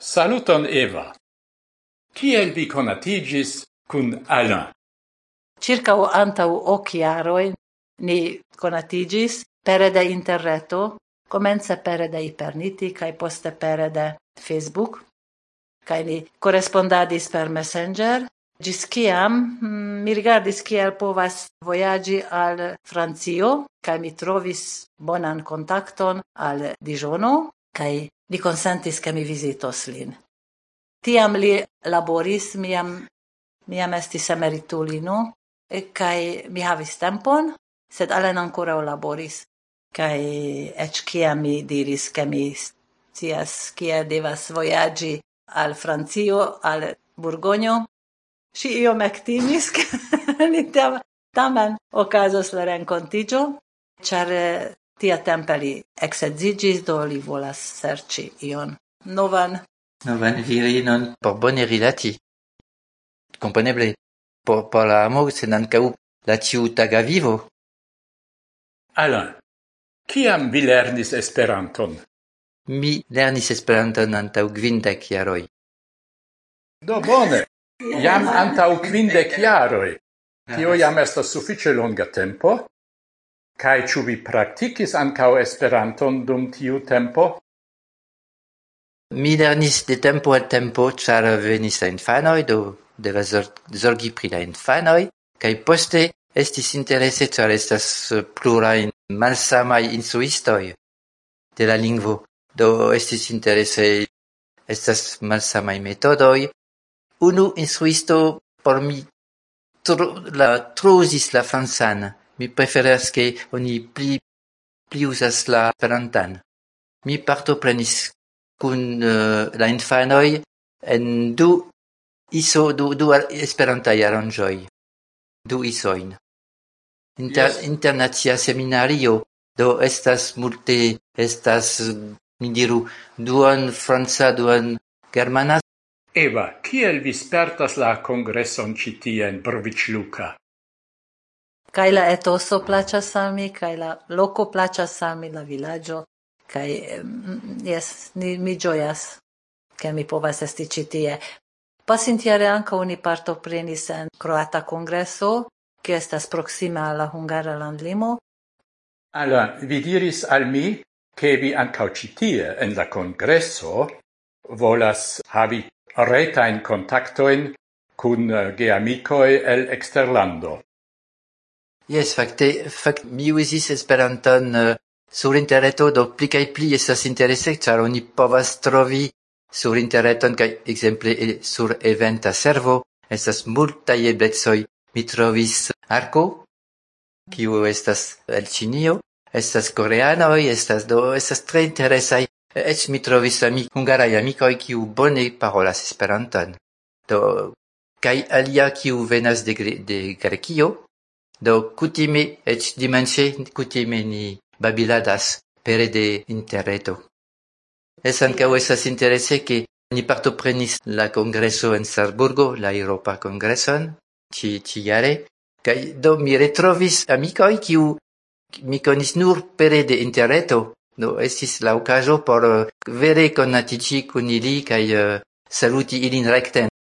Saluton Eva. Kiel vi conatigis cun Alain? Circau antau hoc iaroi ni conatigis pere de interreto, comence pere de Iperniti, cae poste pere de Facebook, cae ni correspondadis per Messenger, Gis ciam mm, mi rigardis kiel povas voyagi al Francio, cae mi trovis bonan kontakton al Dijono, cae Li consentis che mi visitos lin. Tiam li laboris, miam, miam estis emeritulino, e kai mi havis tempon, sed alen ancora o laboris. Kai ec cia mi diris che mi cias cia devas voyagi al Francio, al Burgonio, si io mectimis, che ni tam, tamen ocasos la rencontigio, char Tiatempe li exedzigis, do li volas serci ion novan. Novan virinon por bone rilati. Componeble, por, por la amo, sen ancau la ĉiutaga vivo. Alain, kiam vi lernis Esperanton? Mi lernis Esperanton antau gvindec jaroi. Do bone, jam antau gvindec jaroj. Tio jam estas suffice longa tempo. Kai ĉu vi praktikis ankaŭ Esperanton dum tiu tempo? Mi lernis de tempo al tempo, ĉar venis la infanoj, do devas zorgi pri la infanoj, kaj poste estis interese, ĉar estas pluraj malsamaj instruistoj de la lingvo. Do estis interese, estas malsamaj metodoj. Unu instruisto por mi tru, la, truzis la francan, Mi preferas che oni pli pli usas la Esperantan. Mi partoprenis kun uh, la infanoj en du iso du du Esperantaj aranĝoj. Du isoin. Inter, yes. Internacia seminario do estas multe estas mi diru duan franca duan germana Eva, kiel vi spertas la congresson citia en Brvic Luca? Kai la etoso placha sami kai la loco placha sami la villaggio, kai, yes, ni, mi gioias, che mi povas esti citie. Pasintiare anca parto partoprenis en croata congresso, che estas proxima alla hungara landlimo. Allora, vi diris al mi che vi ancau citie en la congresso volas havi reta in contactoin cun eh, geamicoi el exterlando. Yes, fakte, fact, mi usis Esperanton uh, sur interreto, do pli kaj pli estas interese, char oni povas trovi sur interreton kaj e, sur eventa servo estas multaj eblezoi Mi trovis arco, kiu estas el Cinio, estas coreanoi, estas do estas tre interesai, ec mi trovis ami hungarai amicoi, kiu bone parolas Esperanton. Do kai alia kiu venas de de Grekio Do kutime, et dimanche, kutime ni babiladas pere de interreto. Es ancao esas interesse che ni partoprenis la congresso en Sarburgo, la Europa Congresson, ci ciare, kai do mi retrovis amicoi kiu mi conis nur pere de interreto, do estis la ocaso por vere conatici con ili kai uh, eh, saluti ilin recte